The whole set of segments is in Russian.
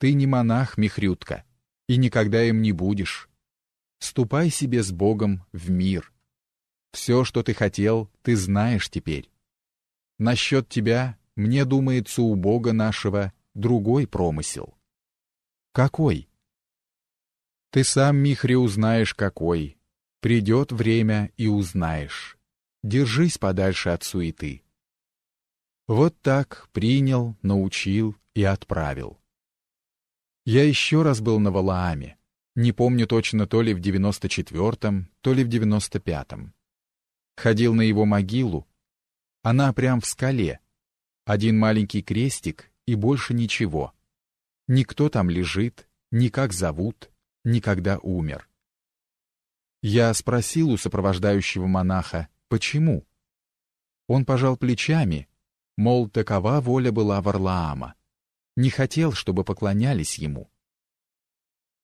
Ты не монах, Михрютка, и никогда им не будешь. Ступай себе с Богом в мир. Все, что ты хотел, ты знаешь теперь. Насчет тебя, мне думается, у Бога нашего другой промысел. Какой? Ты сам, Михри, узнаешь, какой. Придет время и узнаешь. Держись подальше от суеты. Вот так принял, научил и отправил. Я еще раз был на Валааме. Не помню точно, то ли в 94-м, то ли в 95-м. Ходил на его могилу. Она прям в скале. Один маленький крестик и больше ничего. Никто там лежит, никак зовут, никогда умер. Я спросил у сопровождающего монаха, почему. Он пожал плечами, мол, такова воля была Варлаама. Не хотел, чтобы поклонялись ему.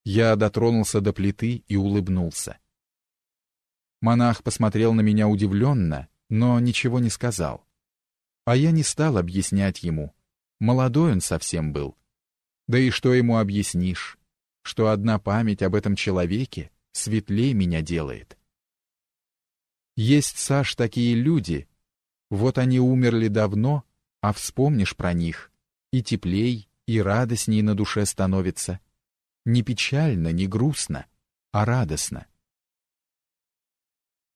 Я дотронулся до плиты и улыбнулся. Монах посмотрел на меня удивленно, но ничего не сказал. А я не стал объяснять ему. Молодой он совсем был. Да и что ему объяснишь? Что одна память об этом человеке светлее меня делает. Есть, Саш, такие люди. Вот они умерли давно, а вспомнишь про них, и теплей, и радостней на душе становится. Не печально, не грустно, а радостно.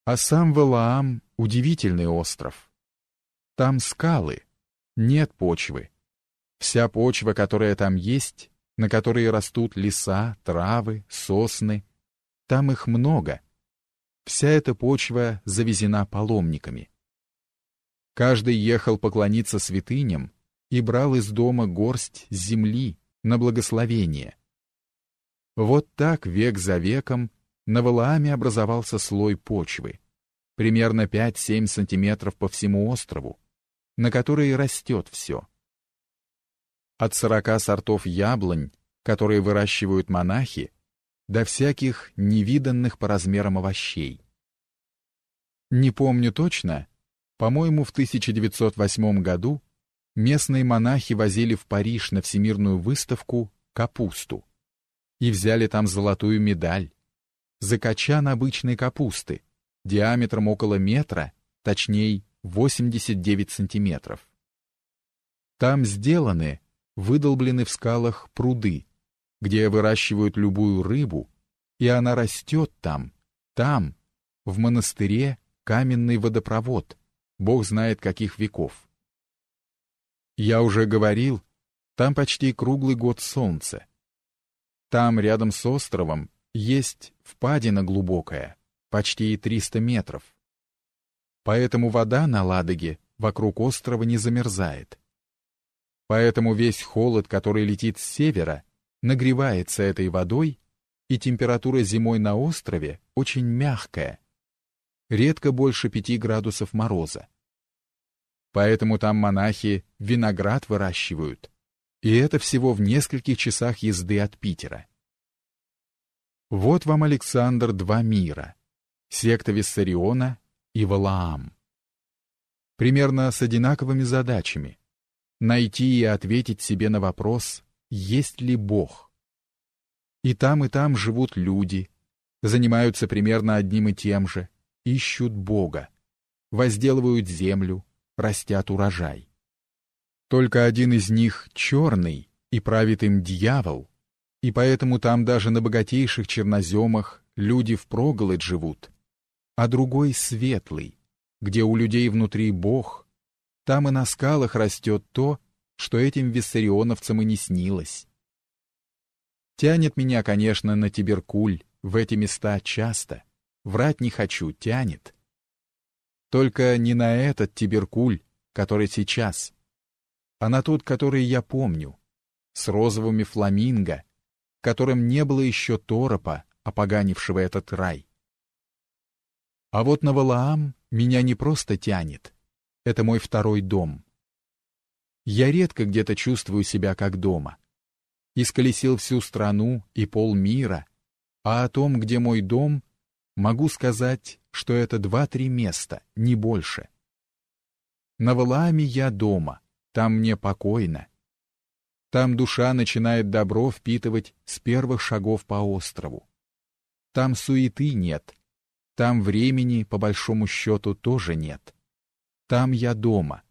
А сам Валаам — удивительный остров. Там скалы, нет почвы. Вся почва, которая там есть, на которой растут леса, травы, сосны, там их много. Вся эта почва завезена паломниками. Каждый ехал поклониться святыням и брал из дома горсть земли на благословение. Вот так век за веком на Валааме образовался слой почвы, примерно 5-7 сантиметров по всему острову, на которой растет все. От сорока сортов яблонь, которые выращивают монахи, до всяких невиданных по размерам овощей. Не помню точно, по-моему, в 1908 году местные монахи возили в Париж на всемирную выставку капусту и взяли там золотую медаль за качан обычной капусты диаметром около метра, точнее 89 сантиметров. Там сделаны, выдолблены в скалах пруды, где выращивают любую рыбу, и она растет там, там, в монастыре каменный водопровод, бог знает каких веков. Я уже говорил, там почти круглый год солнце. Там, рядом с островом, есть впадина глубокая, почти 300 метров. Поэтому вода на Ладоге вокруг острова не замерзает. Поэтому весь холод, который летит с севера, нагревается этой водой, и температура зимой на острове очень мягкая, редко больше 5 градусов мороза. Поэтому там монахи виноград выращивают, и это всего в нескольких часах езды от Питера. Вот вам, Александр, два мира — секта Виссариона и Валаам. Примерно с одинаковыми задачами — найти и ответить себе на вопрос, есть ли Бог. И там, и там живут люди, занимаются примерно одним и тем же, ищут Бога, возделывают землю, растят урожай. Только один из них черный, и правит им дьявол, и поэтому там даже на богатейших черноземах люди впроголодь живут, а другой светлый, где у людей внутри Бог, там и на скалах растет то, что этим виссарионовцам и не снилось. Тянет меня, конечно, на Тиберкуль, в эти места часто. Врать не хочу, тянет. Только не на этот Тиберкуль, который сейчас, а на тот, который я помню, с розовыми фламинго, которым не было еще торопа, опоганившего этот рай. А вот на Валаам меня не просто тянет. Это мой второй дом. Я редко где-то чувствую себя как дома. Исколесил всю страну и полмира, а о том, где мой дом, могу сказать, что это два-три места, не больше. На Валааме я дома, там мне покойно. Там душа начинает добро впитывать с первых шагов по острову. Там суеты нет. Там времени, по большому счету, тоже нет. Там я дома.